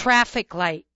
traffic light.